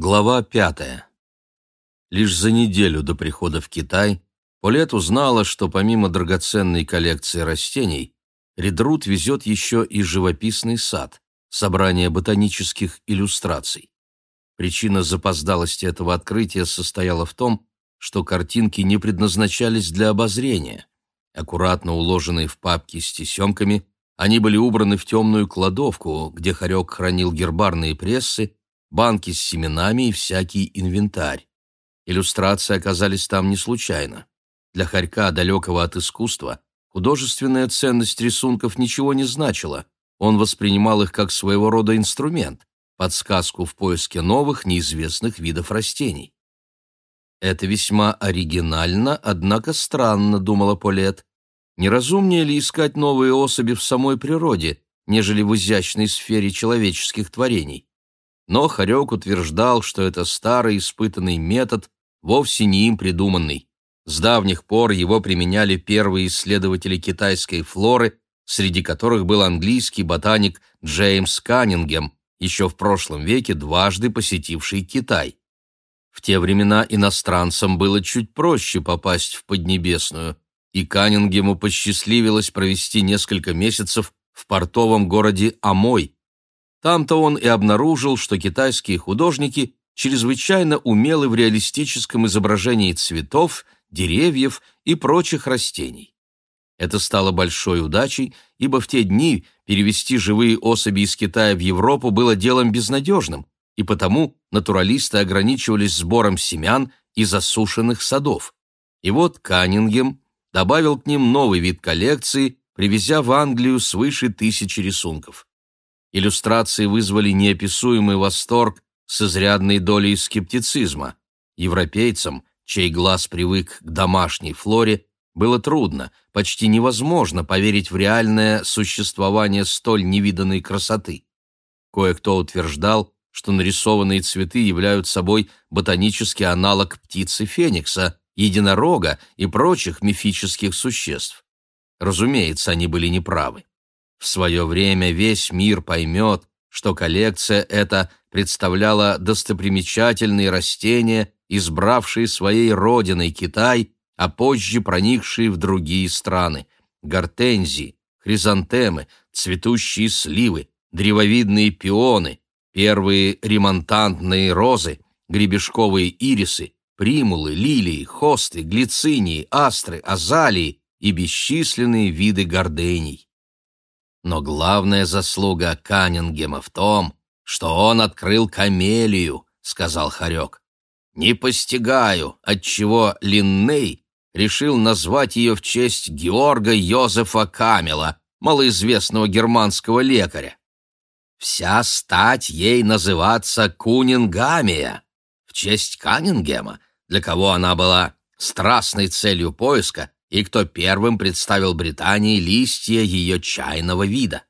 Глава пятая. Лишь за неделю до прихода в Китай Полет узнала, что помимо драгоценной коллекции растений, Редрут везет еще и живописный сад, собрание ботанических иллюстраций. Причина запоздалости этого открытия состояла в том, что картинки не предназначались для обозрения. Аккуратно уложенные в папки с тесемками, они были убраны в темную кладовку, где Харек хранил гербарные прессы, банки с семенами и всякий инвентарь. Иллюстрации оказались там не случайно. Для Харька, далекого от искусства, художественная ценность рисунков ничего не значила. Он воспринимал их как своего рода инструмент, подсказку в поиске новых, неизвестных видов растений. «Это весьма оригинально, однако странно», — думала Полет. «Неразумнее ли искать новые особи в самой природе, нежели в изящной сфере человеческих творений?» Но Харек утверждал, что это старый испытанный метод, вовсе не им придуманный. С давних пор его применяли первые исследователи китайской флоры, среди которых был английский ботаник Джеймс Каннингем, еще в прошлом веке дважды посетивший Китай. В те времена иностранцам было чуть проще попасть в Поднебесную, и Каннингему посчастливилось провести несколько месяцев в портовом городе Амой, там-то он и обнаружил, что китайские художники чрезвычайно умелы в реалистическом изображении цветов, деревьев и прочих растений. Это стало большой удачей, ибо в те дни перевести живые особи из Китая в Европу было делом безнадежным, и потому натуралисты ограничивались сбором семян и засушенных садов. И вот Каннингем добавил к ним новый вид коллекции, привезя в Англию свыше тысячи рисунков. Иллюстрации вызвали неописуемый восторг с изрядной долей скептицизма. Европейцам, чей глаз привык к домашней флоре, было трудно, почти невозможно поверить в реальное существование столь невиданной красоты. Кое-кто утверждал, что нарисованные цветы являются собой ботанический аналог птицы феникса, единорога и прочих мифических существ. Разумеется, они были неправы. В свое время весь мир поймет, что коллекция эта представляла достопримечательные растения, избравшие своей родиной Китай, а позже проникшие в другие страны. Гортензии, хризантемы, цветущие сливы, древовидные пионы, первые ремонтантные розы, гребешковые ирисы, примулы, лилии, хосты, глицинии, астры, азалии и бесчисленные виды гордений. Но главная заслуга Каннингема в том, что он открыл камелию, сказал Харек. Не постигаю, отчего Линней решил назвать ее в честь Георга Йозефа Камела, малоизвестного германского лекаря. Вся стать ей называться Кунингамия, в честь Каннингема, для кого она была страстной целью поиска и кто первым представил Британии листья ее чайного вида.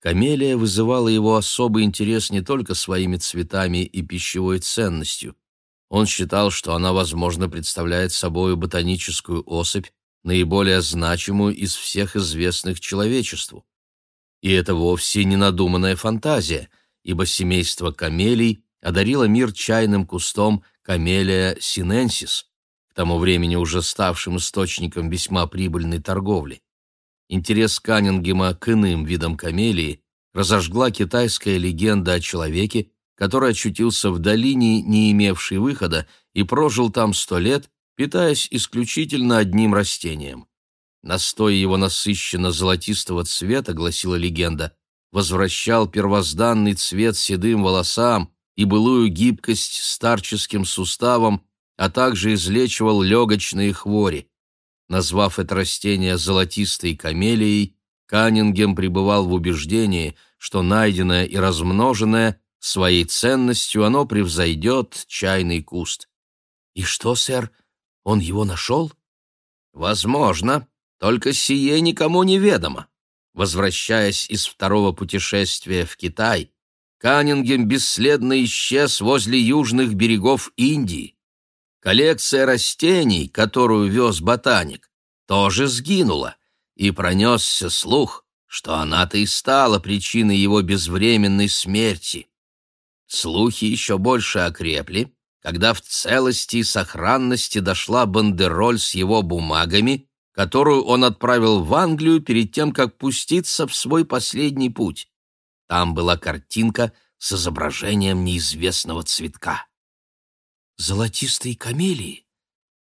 Камелия вызывала его особый интерес не только своими цветами и пищевой ценностью. Он считал, что она, возможно, представляет собой ботаническую особь, наиболее значимую из всех известных человечеству. И это вовсе не надуманная фантазия, ибо семейство камелий одарило мир чайным кустом камелия синенсис, к тому времени уже ставшим источником весьма прибыльной торговли. Интерес Каннингема к иным видам камелии разожгла китайская легенда о человеке, который очутился в долине, не имевшей выхода, и прожил там сто лет, питаясь исключительно одним растением. Настой его насыщенно золотистого цвета, гласила легенда, возвращал первозданный цвет седым волосам и былую гибкость старческим суставам а также излечивал легочные хвори. Назвав это растение золотистой камелией, Каннингем пребывал в убеждении, что найденное и размноженное своей ценностью оно превзойдет чайный куст. «И что, сэр, он его нашел?» «Возможно, только сие никому неведомо. Возвращаясь из второго путешествия в Китай, Каннингем бесследно исчез возле южных берегов Индии. Коллекция растений, которую вез ботаник, тоже сгинула, и пронесся слух, что она-то и стала причиной его безвременной смерти. слухи еще больше окрепли, когда в целости и сохранности дошла бандероль с его бумагами, которую он отправил в Англию перед тем, как пуститься в свой последний путь. Там была картинка с изображением неизвестного цветка. «Золотистые камелии?»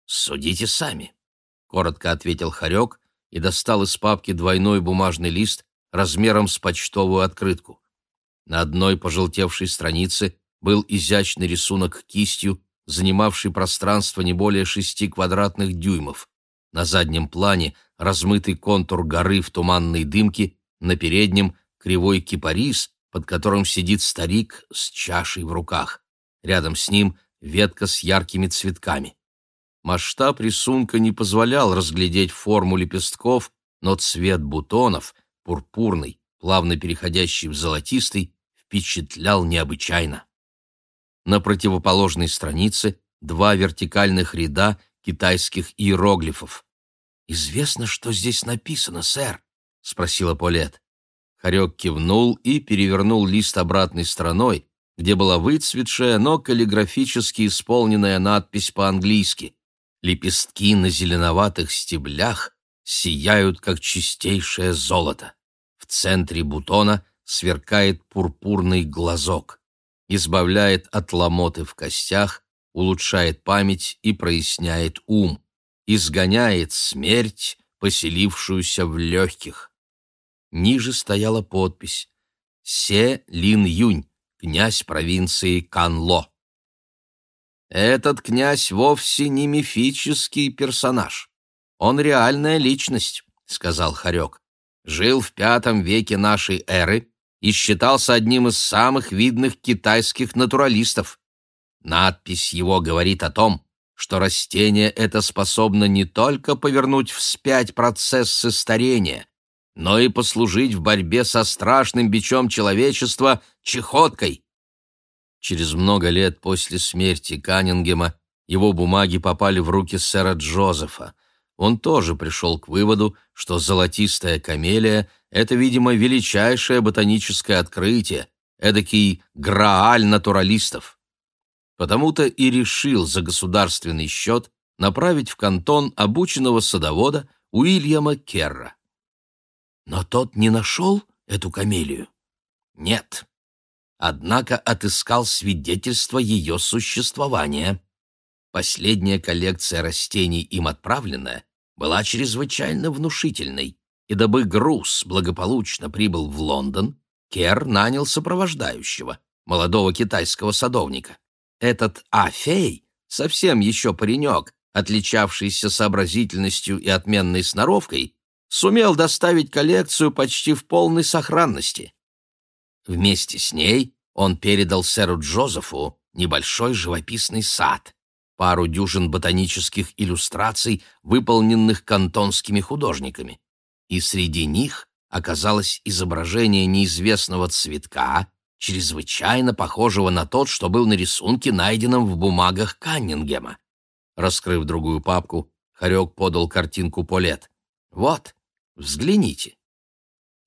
«Судите сами», — коротко ответил Харек и достал из папки двойной бумажный лист размером с почтовую открытку. На одной пожелтевшей странице был изящный рисунок кистью, занимавший пространство не более шести квадратных дюймов. На заднем плане размытый контур горы в туманной дымке, на переднем — кривой кипарис, под которым сидит старик с чашей в руках. Рядом с ним ветка с яркими цветками. Масштаб рисунка не позволял разглядеть форму лепестков, но цвет бутонов, пурпурный, плавно переходящий в золотистый, впечатлял необычайно. На противоположной странице два вертикальных ряда китайских иероглифов. «Известно, что здесь написано, сэр?» — спросила Полет. Харек кивнул и перевернул лист обратной стороной, где была выцветшая, но каллиграфически исполненная надпись по-английски. Лепестки на зеленоватых стеблях сияют, как чистейшее золото. В центре бутона сверкает пурпурный глазок, избавляет от ломоты в костях, улучшает память и проясняет ум, изгоняет смерть, поселившуюся в легких. Ниже стояла подпись «Се Лин Юнь, князь провинции Канло». Этот князь вовсе не мифический персонаж. Он реальная личность, сказал Харек. Жил в пятом веке нашей эры и считался одним из самых видных китайских натуралистов. Надпись его говорит о том, что растение это способно не только повернуть вспять процессы старения, но и послужить в борьбе со страшным бичом человечества чехоткой. Через много лет после смерти Каннингема его бумаги попали в руки сэра Джозефа. Он тоже пришел к выводу, что золотистая камелия — это, видимо, величайшее ботаническое открытие, эдакий грааль натуралистов. Потому-то и решил за государственный счет направить в кантон обученного садовода Уильяма Керра. Но тот не нашел эту камелию? Нет. Однако отыскал свидетельство ее существования. Последняя коллекция растений, им отправленная, была чрезвычайно внушительной, и дабы груз благополучно прибыл в Лондон, Кер нанял сопровождающего, молодого китайского садовника. Этот Афей, совсем еще паренек, отличавшийся сообразительностью и отменной сноровкой, сумел доставить коллекцию почти в полной сохранности. Вместе с ней он передал сэру Джозефу небольшой живописный сад, пару дюжин ботанических иллюстраций, выполненных кантонскими художниками. И среди них оказалось изображение неизвестного цветка, чрезвычайно похожего на тот, что был на рисунке, найденном в бумагах Каннингема. Раскрыв другую папку, Харек подал картинку Полет. «Вот, взгляните».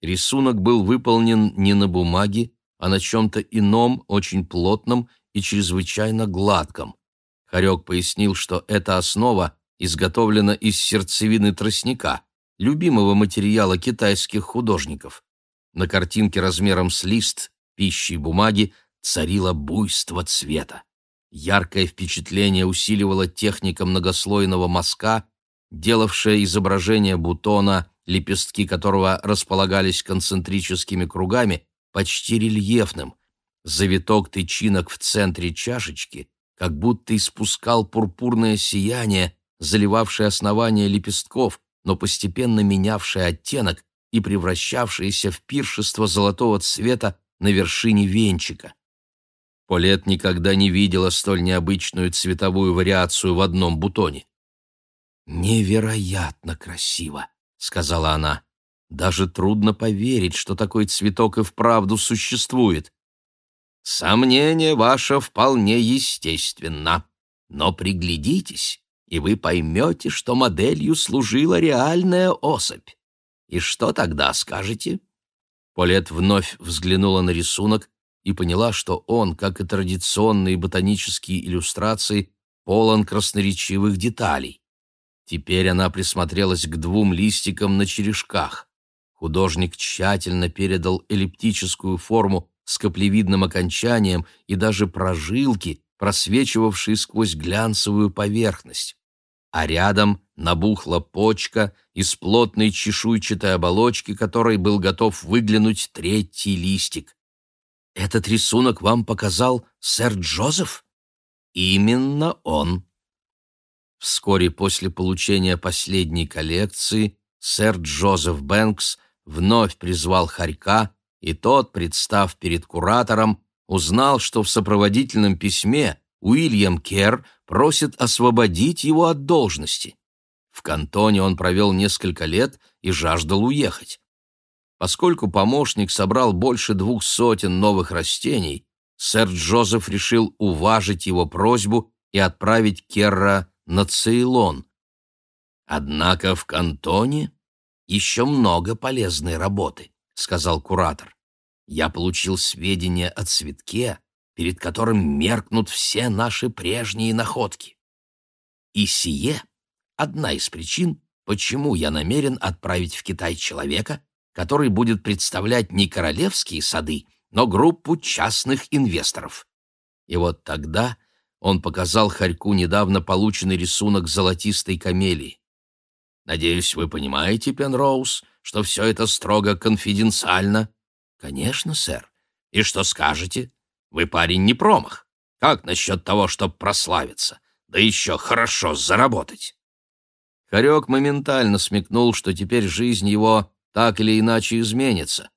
Рисунок был выполнен не на бумаге, а на чем-то ином, очень плотном и чрезвычайно гладком. Харек пояснил, что эта основа изготовлена из сердцевины тростника, любимого материала китайских художников. На картинке размером с лист пищи и бумаги царило буйство цвета. Яркое впечатление усиливала техника многослойного мазка, делавшая изображение бутона, лепестки которого располагались концентрическими кругами, почти рельефным. Завиток тычинок в центре чашечки как будто испускал пурпурное сияние, заливавшее основание лепестков, но постепенно менявшее оттенок и превращавшееся в пиршество золотого цвета на вершине венчика. Полет никогда не видела столь необычную цветовую вариацию в одном бутоне. «Невероятно красиво», — сказала она. «Даже трудно поверить, что такой цветок и вправду существует. Сомнение ваше вполне естественно, но приглядитесь, и вы поймете, что моделью служила реальная особь. И что тогда скажете?» Полет вновь взглянула на рисунок, и поняла, что он, как и традиционные ботанические иллюстрации, полон красноречивых деталей. Теперь она присмотрелась к двум листикам на черешках. Художник тщательно передал эллиптическую форму с каплевидным окончанием и даже прожилки, просвечивавшие сквозь глянцевую поверхность. А рядом набухла почка из плотной чешуйчатой оболочки, которой был готов выглянуть третий листик. «Этот рисунок вам показал сэр Джозеф?» «Именно он». Вскоре после получения последней коллекции сэр Джозеф Бэнкс вновь призвал Харька, и тот, представ перед куратором, узнал, что в сопроводительном письме Уильям Керр просит освободить его от должности. В кантоне он провел несколько лет и жаждал уехать. Поскольку помощник собрал больше двух сотен новых растений, сэр Джозеф решил уважить его просьбу и отправить Керра на Цейлон. Однако в кантоне еще много полезной работы, сказал куратор. Я получил сведения о цветке, перед которым меркнут все наши прежние находки. И сие одна из причин, почему я намерен отправить в Китай человека, который будет представлять не королевские сады, но группу частных инвесторов. И вот тогда он показал Харьку недавно полученный рисунок золотистой камелии. «Надеюсь, вы понимаете, Пенроуз, что все это строго конфиденциально?» «Конечно, сэр. И что скажете?» Вы, парень, не промах. Как насчет того, чтобы прославиться? Да еще хорошо заработать. Хорек моментально смекнул, что теперь жизнь его так или иначе изменится.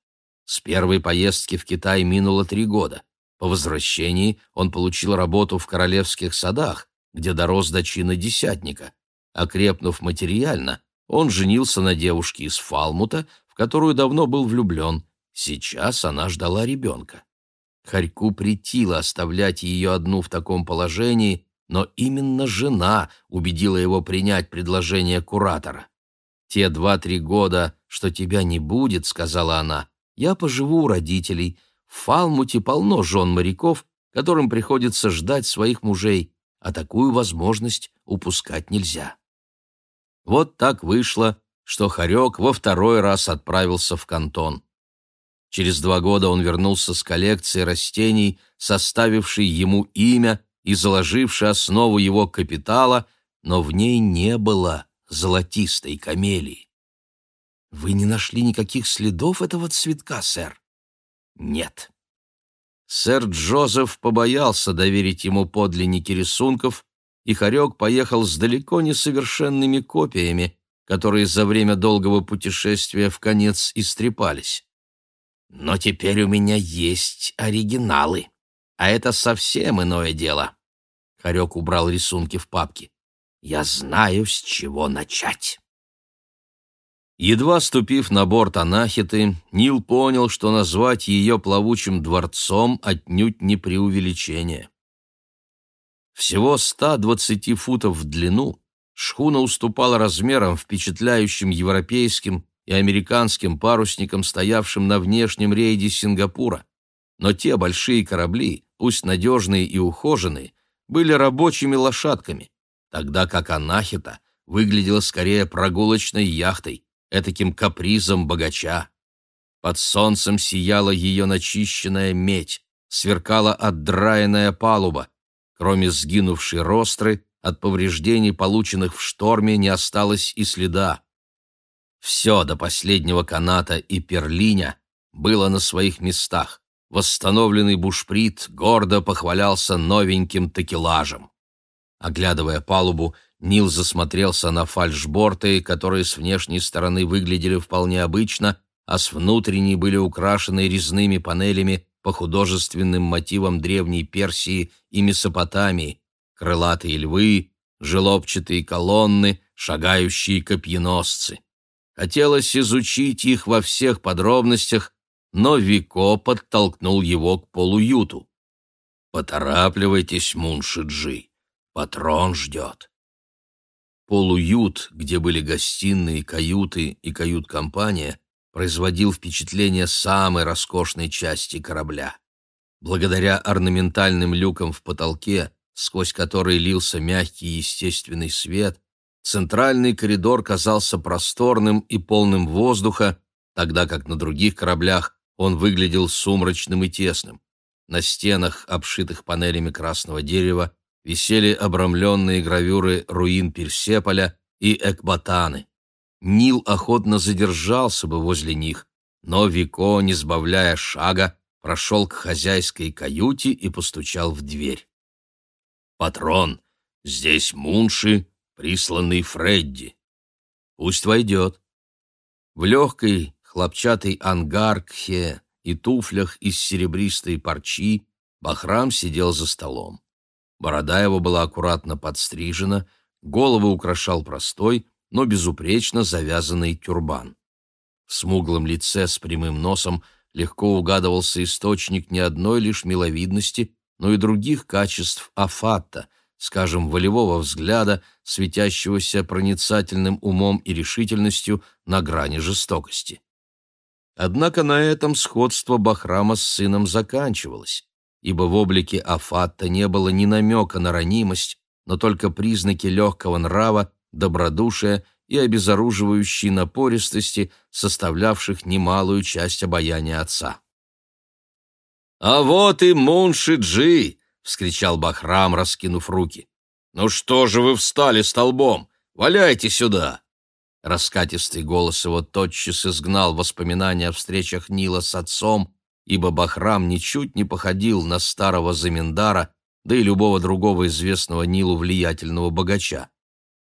С первой поездки в Китай минуло три года. По возвращении он получил работу в королевских садах, где дорос до чина десятника. Окрепнув материально, он женился на девушке из Фалмута, в которую давно был влюблен. Сейчас она ждала ребенка. Харьку претило оставлять ее одну в таком положении, но именно жена убедила его принять предложение куратора. «Те два-три года, что тебя не будет, — сказала она, — я поживу у родителей. Фалмуте полно жен моряков, которым приходится ждать своих мужей, а такую возможность упускать нельзя». Вот так вышло, что Харек во второй раз отправился в кантон. Через два года он вернулся с коллекцией растений, составившей ему имя и заложившей основу его капитала, но в ней не было золотистой камелии. «Вы не нашли никаких следов этого цветка, сэр?» «Нет». Сэр Джозеф побоялся доверить ему подлинники рисунков, и Харек поехал с далеко несовершенными копиями, которые за время долгого путешествия в конец истрепались. Но теперь у меня есть оригиналы, а это совсем иное дело. Харек убрал рисунки в папки. Я знаю, с чего начать. Едва ступив на борт Анахиты, Нил понял, что назвать ее плавучим дворцом отнюдь не преувеличение. Всего 120 футов в длину шхуна уступала размерам впечатляющим европейским и американским парусникам, стоявшим на внешнем рейде Сингапура. Но те большие корабли, пусть надежные и ухоженные, были рабочими лошадками, тогда как Анахита выглядела скорее прогулочной яхтой, этаким капризом богача. Под солнцем сияла ее начищенная медь, сверкала отдраенная палуба. Кроме сгинувшей ростры, от повреждений, полученных в шторме, не осталось и следа. Все до последнего каната и перлиня было на своих местах. Восстановленный бушприт гордо похвалялся новеньким такелажем. Оглядывая палубу, Нил засмотрелся на фальшборты, которые с внешней стороны выглядели вполне обычно, а с внутренней были украшены резными панелями по художественным мотивам древней Персии и Месопотамии, крылатые львы, желобчатые колонны, шагающие копьеносцы. Хотелось изучить их во всех подробностях, но Вико подтолкнул его к полуюту. «Поторапливайтесь, Муншиджи, патрон ждет». Полуют, где были гостиные, каюты и кают-компания, производил впечатление самой роскошной части корабля. Благодаря орнаментальным люкам в потолке, сквозь которые лился мягкий естественный свет, центральный коридор казался просторным и полным воздуха, тогда как на других кораблях он выглядел сумрачным и тесным. На стенах, обшитых панелями красного дерева, висели обрамленные гравюры руин Персеполя и Экбатаны. Нил охотно задержался бы возле них, но Вико, не сбавляя шага, прошел к хозяйской каюте и постучал в дверь. «Патрон, здесь Мунши, присланный Фредди. Пусть войдет». В легкой хлопчатой ангаркхе и туфлях из серебристой парчи Бахрам сидел за столом. Борода его была аккуратно подстрижена, голову украшал простой, но безупречно завязанный тюрбан. В смуглом лице с прямым носом легко угадывался источник не одной лишь миловидности, но и других качеств афатта, скажем, волевого взгляда, светящегося проницательным умом и решительностью на грани жестокости. Однако на этом сходство Бахрама с сыном заканчивалось, ибо в облике Афатта не было ни намека на ранимость, но только признаки легкого нрава, добродушия и обезоруживающей напористости, составлявших немалую часть обаяния отца. «А вот и Муншиджи!» — вскричал Бахрам, раскинув руки. «Ну что же вы встали столбом? Валяйте сюда!» Раскатистый голос его тотчас изгнал воспоминания о встречах Нила с отцом, ибо Бахрам ничуть не походил на старого заминдара, да и любого другого известного Нилу влиятельного богача.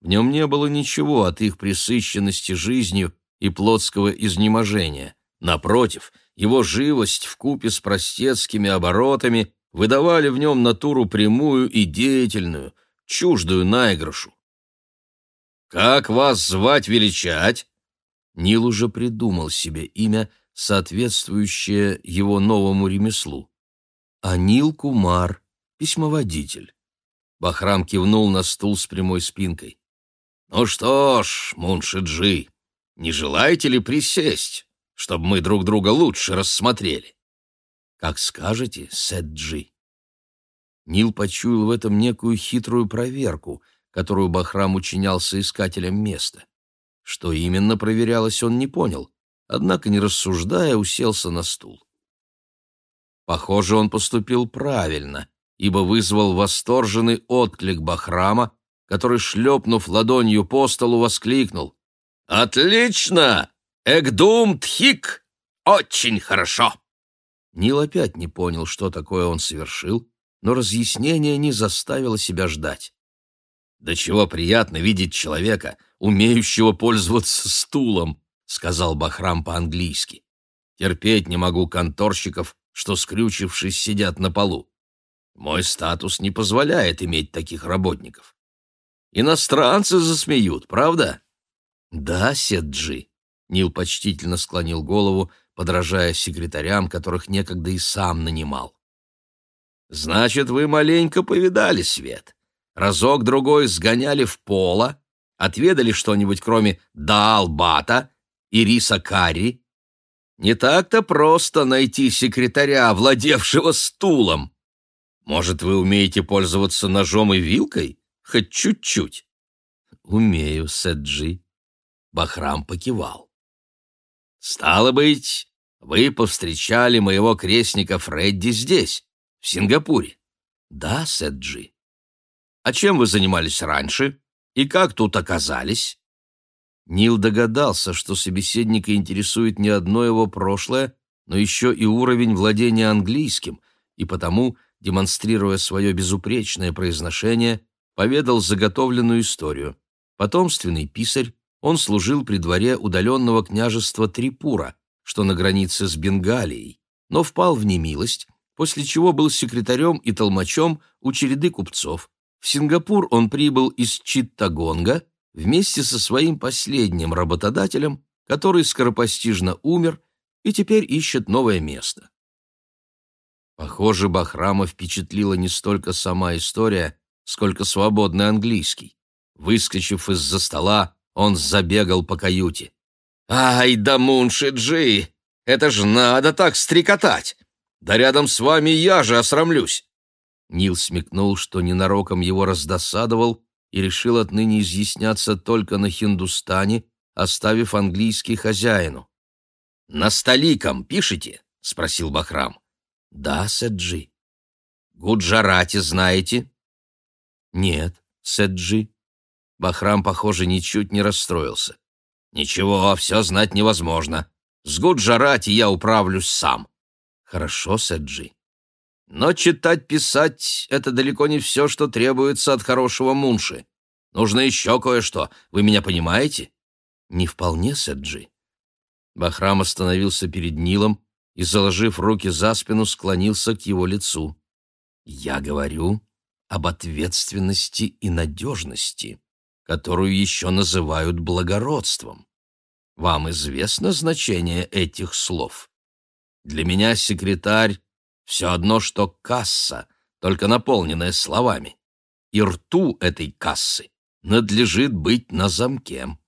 В нем не было ничего от их присыщенности жизнью и плотского изнеможения. Напротив, его живость в купе с простецкими оборотами выдавали в нем натуру прямую и деятельную, чуждую наигрышу. «Как вас звать величать?» Нил уже придумал себе имя, соответствующее его новому ремеслу. «Анил Кумар, письмоводитель». Бахрам кивнул на стул с прямой спинкой. «Ну что ж, Муншиджи, не желаете ли присесть, чтобы мы друг друга лучше рассмотрели?» «Как скажете, Сэджи». Нил почуял в этом некую хитрую проверку — которую Бахрам учинял соискателям места. Что именно проверялось, он не понял, однако, не рассуждая, уселся на стул. Похоже, он поступил правильно, ибо вызвал восторженный отклик Бахрама, который, шлепнув ладонью по столу, воскликнул. «Отлично! Экдум Тхик! Очень хорошо!» Нил опять не понял, что такое он совершил, но разъяснение не заставило себя ждать. «Да чего приятно видеть человека, умеющего пользоваться стулом», — сказал Бахрам по-английски. «Терпеть не могу конторщиков, что, скрючившись, сидят на полу. Мой статус не позволяет иметь таких работников. Иностранцы засмеют, правда?» «Да, Седжи», — Нил почтительно склонил голову, подражая секретарям, которых некогда и сам нанимал. «Значит, вы маленько повидали свет разок-другой сгоняли в поло, отведали что-нибудь кроме даалбата и риса карри. Не так-то просто найти секретаря, владевшего стулом. Может, вы умеете пользоваться ножом и вилкой? Хоть чуть-чуть. Умею, Сэджи. Бахрам покивал. Стало быть, вы повстречали моего крестника Фредди здесь, в Сингапуре. Да, Сэджи. А чем вы занимались раньше? И как тут оказались?» Нил догадался, что собеседника интересует не одно его прошлое, но еще и уровень владения английским, и потому, демонстрируя свое безупречное произношение, поведал заготовленную историю. Потомственный писарь, он служил при дворе удаленного княжества Трипура, что на границе с Бенгалией, но впал в немилость, после чего был секретарем и толмачом у череды купцов, в Сингапур он прибыл из Читтагонга вместе со своим последним работодателем, который скоропостижно умер и теперь ищет новое место. Похоже, Бахрама впечатлила не столько сама история, сколько свободный английский. Выскочив из-за стола, он забегал по каюте. «Ай да Муншиджи! Это ж надо так стрекотать! Да рядом с вами я же осрамлюсь!» Нил смекнул, что ненароком его раздосадовал, и решил отныне изъясняться только на хиндустане, оставив английский хозяину. «На столиком пишете?» — спросил Бахрам. «Да, Сэджи». «Гуджарати знаете?» «Нет, Сэджи». Бахрам, похоже, ничуть не расстроился. «Ничего, все знать невозможно. С Гуджарати я управлюсь сам». «Хорошо, Сэджи». «Но читать-писать — это далеко не все, что требуется от хорошего мунши. Нужно еще кое-что. Вы меня понимаете?» «Не вполне, Сэджи». Бахрам остановился перед Нилом и, заложив руки за спину, склонился к его лицу. «Я говорю об ответственности и надежности, которую еще называют благородством. Вам известно значение этих слов? Для меня секретарь — все одно, что касса, только наполненная словами. И рту этой кассы надлежит быть на замке.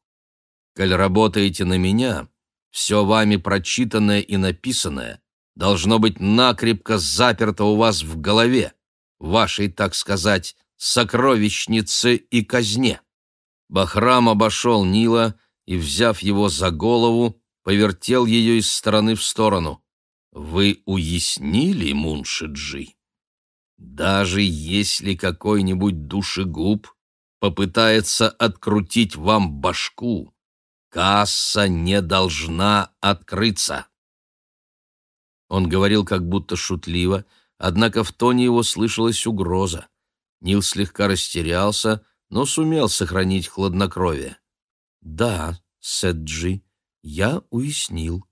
Коль работаете на меня, все вами прочитанное и написанное должно быть накрепко заперто у вас в голове, вашей, так сказать, сокровищнице и казне. Бахрам обошел Нила и, взяв его за голову, повертел ее из стороны в сторону. «Вы уяснили, Муншиджи? Даже если какой-нибудь душегуб попытается открутить вам башку, касса не должна открыться». Он говорил как будто шутливо, однако в тоне его слышалась угроза. Нил слегка растерялся, но сумел сохранить хладнокровие. «Да, Сэджи, я уяснил».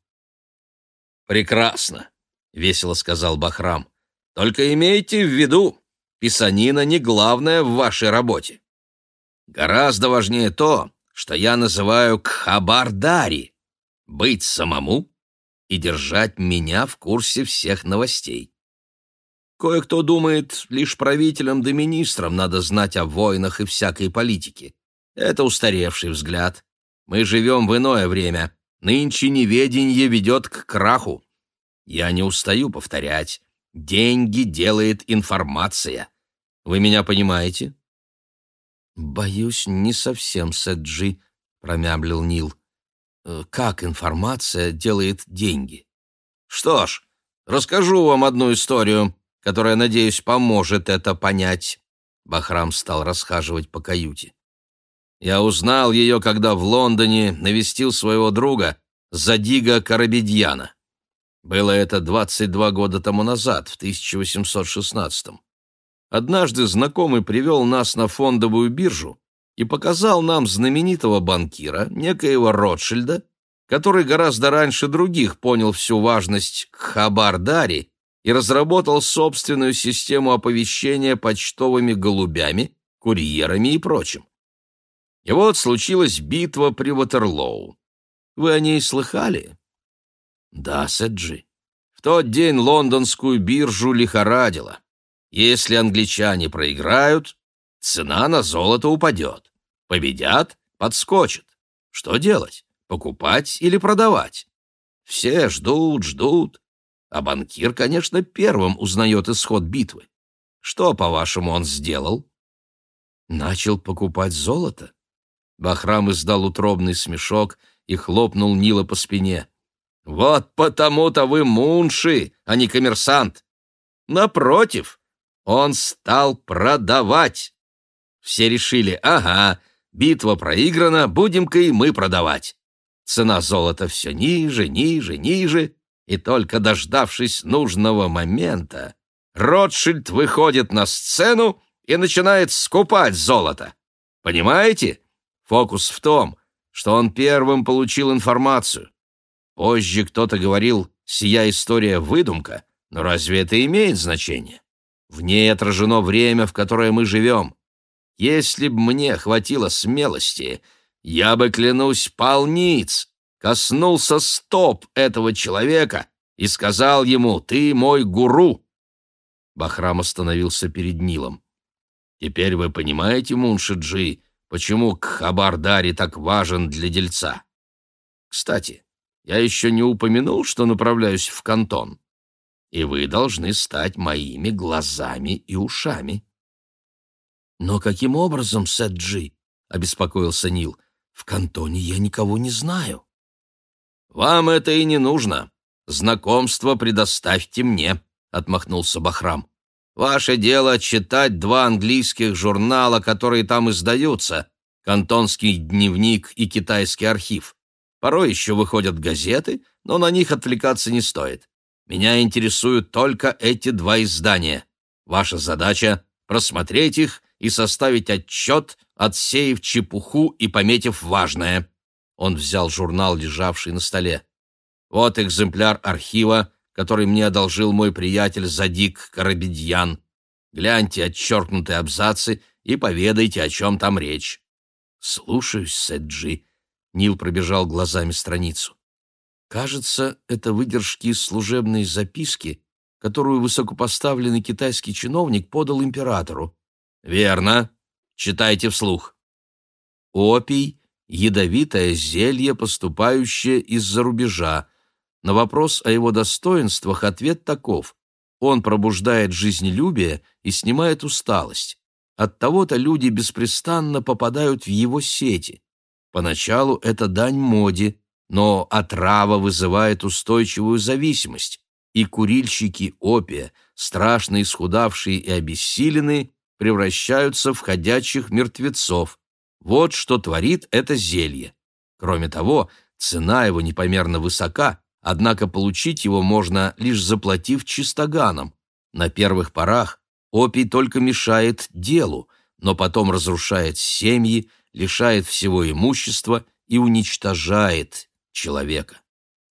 «Прекрасно», — весело сказал Бахрам. «Только имейте в виду, писанина не главное в вашей работе. Гораздо важнее то, что я называю кхабардари — быть самому и держать меня в курсе всех новостей. Кое-кто думает, лишь правителям да министрам надо знать о войнах и всякой политике. Это устаревший взгляд. Мы живем в иное время. Нынче неведенье ведет к краху. Я не устаю повторять. Деньги делает информация. Вы меня понимаете? «Боюсь, не совсем, Сэджи», — промямлил Нил. «Э, «Как информация делает деньги?» «Что ж, расскажу вам одну историю которая, надеюсь, поможет это понять. Бахрам стал расхаживать по каюте. Я узнал ее, когда в Лондоне навестил своего друга Задига Карабедьяна. Было это 22 года тому назад, в 1816 -м. Однажды знакомый привел нас на фондовую биржу и показал нам знаменитого банкира, некоего Ротшильда, который гораздо раньше других понял всю важность Хабардари и разработал собственную систему оповещения почтовыми голубями, курьерами и прочим. И вот случилась битва при Ватерлоу. Вы о ней слыхали? Да, Сэджи. В тот день лондонскую биржу лихорадило. Если англичане проиграют, цена на золото упадет. Победят — подскочит. Что делать? Покупать или продавать? Все ждут, ждут. А банкир, конечно, первым узнает исход битвы. Что, по-вашему, он сделал? Начал покупать золото. Бахрам издал утробный смешок и хлопнул Нила по спине. «Вот потому-то вы мунши, а не коммерсант. Напротив, он стал продавать. Все решили, ага, битва проиграна, будем-ка и мы продавать. Цена золота все ниже, ниже, ниже, и только дождавшись нужного момента, Ротшильд выходит на сцену и начинает скупать золото. Понимаете? Фокус в том, что он первым получил информацию. Позже кто-то говорил, сия история выдумка, но разве это имеет значение? В ней отражено время, в которое мы живем. Если б мне хватило смелости, я бы, клянусь, полниц, коснулся стоп этого человека и сказал ему «Ты мой гуру». Бахрам остановился перед Нилом. «Теперь вы понимаете, Муншиджи, почему Кхабардари так важен для дельца? Кстати, я еще не упомянул, что направляюсь в Кантон. и вы должны стать моими глазами и ушами». «Но каким образом, Сэджи?» — обеспокоился Нил. «В кантоне я никого не знаю». «Вам это и не нужно. Знакомство предоставьте мне», — отмахнулся Бахрам. «Ваше дело читать два английских журнала, которые там издаются, «Кантонский дневник» и «Китайский архив». Порой еще выходят газеты, но на них отвлекаться не стоит. Меня интересуют только эти два издания. Ваша задача — просмотреть их и составить отчет, отсеяв чепуху и пометив важное. Он взял журнал, лежавший на столе. Вот экземпляр архива, который мне одолжил мой приятель Задик Карабедьян. Гляньте отчеркнутые абзацы и поведайте, о чем там речь. «Слушаюсь, Сэджи», — Нил пробежал глазами страницу. «Кажется, это выдержки из служебной записки, которую высокопоставленный китайский чиновник подал императору. «Верно. Читайте вслух». «Опий — ядовитое зелье, поступающее из-за рубежа. На вопрос о его достоинствах ответ таков. Он пробуждает жизнелюбие и снимает усталость. Оттого-то люди беспрестанно попадают в его сети. Поначалу это дань моде, но отрава вызывает устойчивую зависимость, и курильщики опия, страшно исхудавшие и обессиленные, превращаются в ходячих мертвецов. Вот что творит это зелье. Кроме того, цена его непомерно высока, однако получить его можно лишь заплатив чистоганом. На первых порах опий только мешает делу, но потом разрушает семьи, лишает всего имущества и уничтожает человека.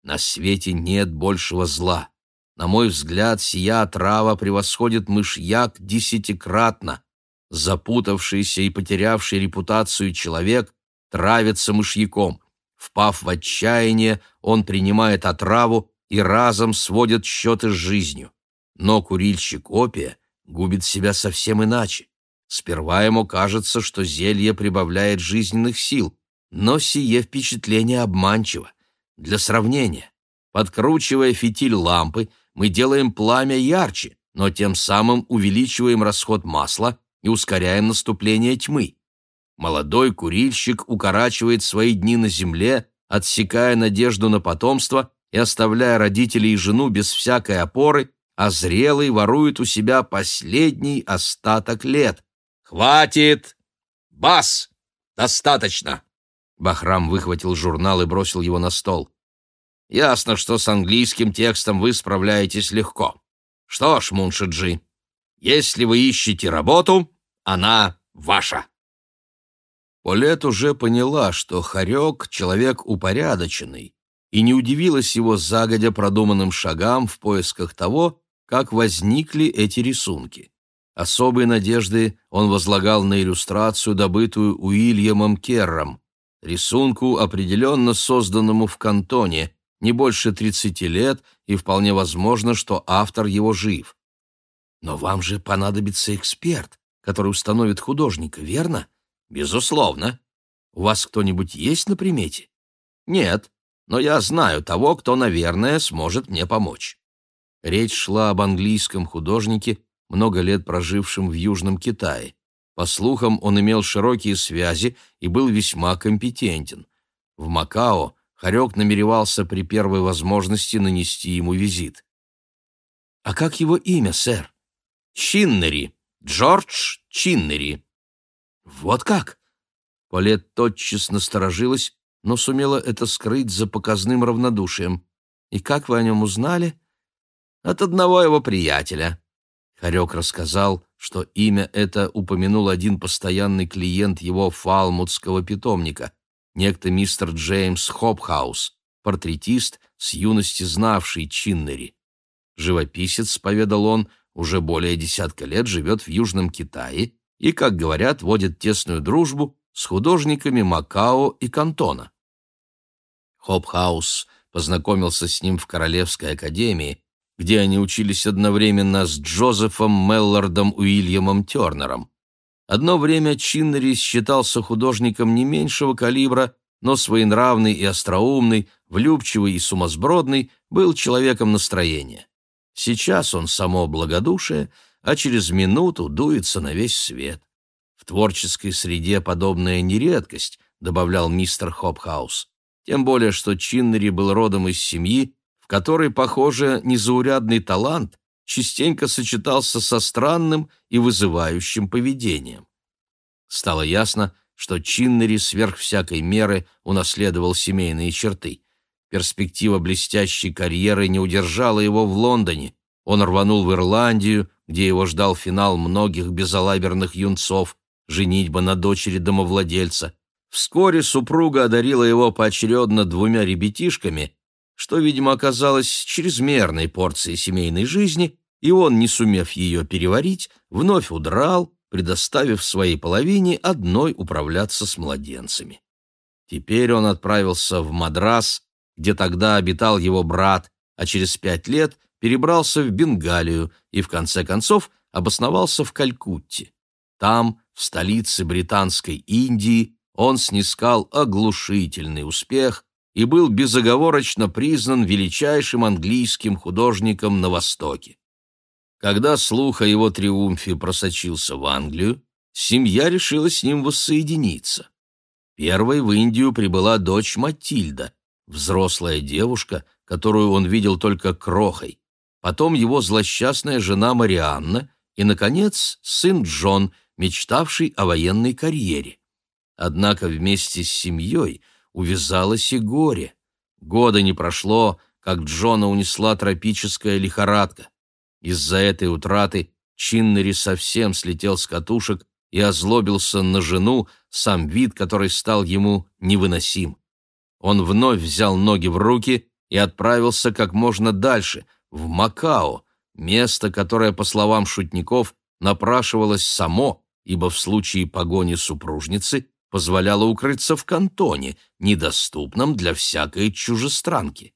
На свете нет большего зла. На мой взгляд, сия трава превосходит мышьяк десятикратно. Запутавшийся и потерявший репутацию человек травится мышьяком. Впав в отчаяние, он принимает отраву и разом сводит счеты с жизнью. Но курильщик опия губит себя совсем иначе. Сперва ему кажется, что зелье прибавляет жизненных сил, но сие впечатление обманчиво. Для сравнения, подкручивая фитиль лампы, мы делаем пламя ярче, но тем самым увеличиваем расход масла и ускоряем наступление тьмы. Молодой курильщик укорачивает свои дни на земле, отсекая надежду на потомство и оставляя родителей и жену без всякой опоры, а зрелый ворует у себя последний остаток лет. «Хватит! Бас! Достаточно!» Бахрам выхватил журнал и бросил его на стол. Ясно, что с английским текстом вы справляетесь легко. Что ж, Муншиджи, если вы ищете работу, она ваша. Полет уже поняла, что Харек — человек упорядоченный, и не удивилась его загодя продуманным шагам в поисках того, как возникли эти рисунки. Особые надежды он возлагал на иллюстрацию, добытую Уильямом Керром, рисунку, определенно созданному в кантоне, не больше 30 лет, и вполне возможно, что автор его жив. Но вам же понадобится эксперт, который установит художника, верно? Безусловно. У вас кто-нибудь есть на примете? Нет, но я знаю того, кто, наверное, сможет мне помочь. Речь шла об английском художнике, много лет прожившем в Южном Китае. По слухам, он имел широкие связи и был весьма компетентен. В Макао Харек намеревался при первой возможности нанести ему визит. «А как его имя, сэр?» «Чиннери. Джордж Чиннери». «Вот как?» Полет тотчас насторожилась, но сумела это скрыть за показным равнодушием. «И как вы о нем узнали?» «От одного его приятеля». Харек рассказал, что имя это упомянул один постоянный клиент его фалмутского питомника некто мистер Джеймс Хопхаус, портретист, с юности знавший Чиннери. Живописец, поведал он, уже более десятка лет живет в Южном Китае и, как говорят, водит тесную дружбу с художниками Макао и Кантона. Хопхаус познакомился с ним в Королевской академии, где они учились одновременно с Джозефом Меллардом Уильямом Тернером. Одно время Чиннери считался художником не меньшего калибра, но своенравный и остроумный, влюбчивый и сумасбродный, был человеком настроения. Сейчас он само благодушие, а через минуту дуется на весь свет. В творческой среде подобное не редкость, добавлял мистер Хопхаус. Тем более, что Чиннери был родом из семьи, в которой, похоже, незаурядный талант частенько сочетался со странным и вызывающим поведением. Стало ясно, что Чиннери сверх всякой меры унаследовал семейные черты. Перспектива блестящей карьеры не удержала его в Лондоне. Он рванул в Ирландию, где его ждал финал многих безалаберных юнцов, женитьба на дочери домовладельца. Вскоре супруга одарила его поочередно двумя ребятишками, что, видимо, оказалось чрезмерной порцией семейной жизни, и он, не сумев ее переварить, вновь удрал, предоставив своей половине одной управляться с младенцами. Теперь он отправился в Мадрас, где тогда обитал его брат, а через пять лет перебрался в Бенгалию и, в конце концов, обосновался в Калькутте. Там, в столице британской Индии, он снискал оглушительный успех, и был безоговорочно признан величайшим английским художником на Востоке. Когда слух о его триумфе просочился в Англию, семья решила с ним воссоединиться. Первой в Индию прибыла дочь Матильда, взрослая девушка, которую он видел только крохой, потом его злосчастная жена Марианна и, наконец, сын Джон, мечтавший о военной карьере. Однако вместе с семьей – увязалось и горе. Года не прошло, как Джона унесла тропическая лихорадка. Из-за этой утраты Чиннери совсем слетел с катушек и озлобился на жену, сам вид который стал ему невыносим. Он вновь взял ноги в руки и отправился как можно дальше, в Макао, место, которое, по словам шутников, напрашивалось само, ибо в случае погони супружницы позволяло укрыться в кантоне, недоступном для всякой чужестранки.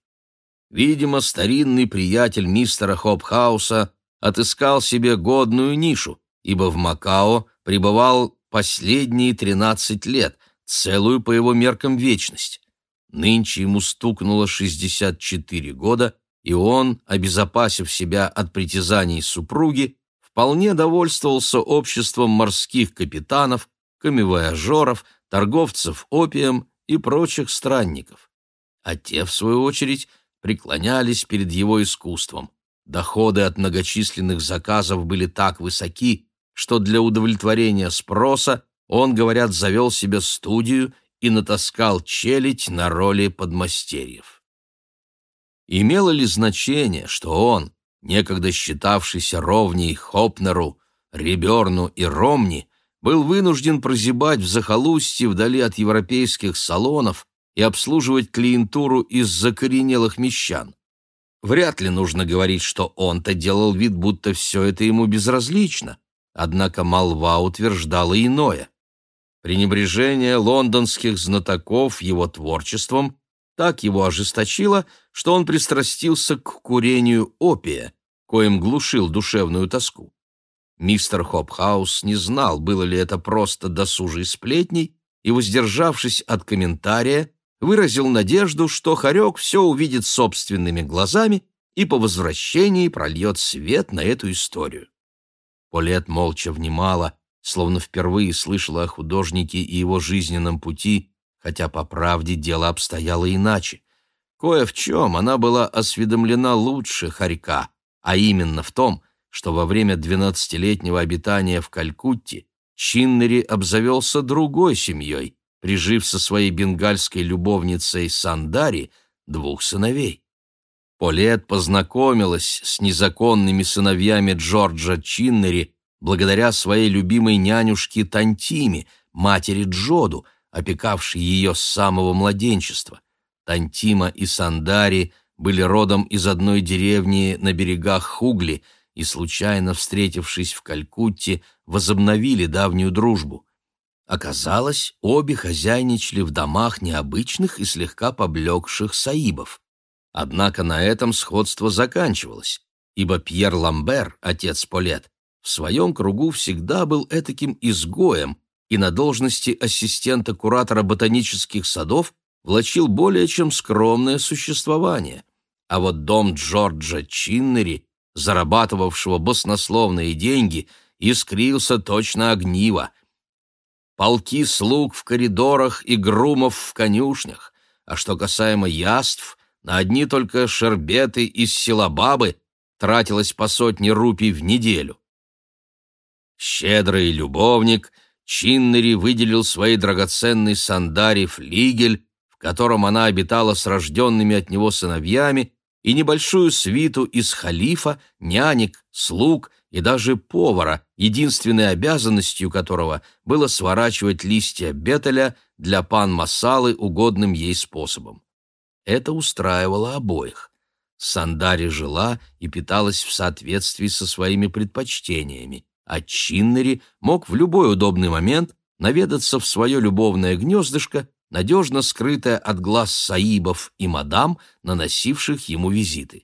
Видимо, старинный приятель мистера Хопхауса отыскал себе годную нишу, ибо в Макао пребывал последние тринадцать лет, целую по его меркам вечность. Нынче ему стукнуло шестьдесят четыре года, и он, обезопасив себя от притязаний супруги, вполне довольствовался обществом морских капитанов, камевояжеров, торговцев опием и прочих странников. А те, в свою очередь, преклонялись перед его искусством. Доходы от многочисленных заказов были так высоки, что для удовлетворения спроса он, говорят, завел себе студию и натаскал челядь на роли подмастерьев. Имело ли значение, что он, некогда считавшийся ровней Хопнеру, Реберну и Ромни, был вынужден прозябать в захолустье вдали от европейских салонов и обслуживать клиентуру из закоренелых мещан. Вряд ли нужно говорить, что он-то делал вид, будто все это ему безразлично, однако молва утверждала иное. Пренебрежение лондонских знатоков его творчеством так его ожесточило, что он пристрастился к курению опия, коим глушил душевную тоску. Мистер Хопхаус не знал, было ли это просто досужей сплетней, и, воздержавшись от комментария, выразил надежду, что Харек все увидит собственными глазами и по возвращении прольет свет на эту историю. Полет молча внимала, словно впервые слышала о художнике и его жизненном пути, хотя, по правде, дело обстояло иначе. Кое в чем она была осведомлена лучше Харька, а именно в том, что во время двенадцатилетнего обитания в Калькутте Чиннери обзавелся другой семьей, прижив со своей бенгальской любовницей Сандари двух сыновей. Полет познакомилась с незаконными сыновьями Джорджа Чиннери благодаря своей любимой нянюшке Тантиме, матери Джоду, опекавшей ее с самого младенчества. Тантима и Сандари были родом из одной деревни на берегах Хугли – и, случайно встретившись в Калькутте, возобновили давнюю дружбу. Оказалось, обе хозяйничали в домах необычных и слегка поблекших саибов. Однако на этом сходство заканчивалось, ибо Пьер Ламбер, отец Полет, в своем кругу всегда был этаким изгоем и на должности ассистента-куратора ботанических садов влачил более чем скромное существование. А вот дом Джорджа Чиннери зарабатывавшего баснословные деньги, искрился точно огниво. Полки слуг в коридорах и грумов в конюшнях, а что касаемо яств, на одни только шербеты из силабабы тратилось по сотне рупий в неделю. Щедрый любовник, Чиннери выделил своей драгоценной Сандаре флигель, в котором она обитала с рожденными от него сыновьями, и небольшую свиту из халифа, нянек, слуг и даже повара, единственной обязанностью которого было сворачивать листья бетеля для пан Масалы угодным ей способом. Это устраивало обоих. Сандари жила и питалась в соответствии со своими предпочтениями, а Чиннери мог в любой удобный момент наведаться в свое любовное гнездышко, надежно скрытое от глаз саибов и мадам, наносивших ему визиты.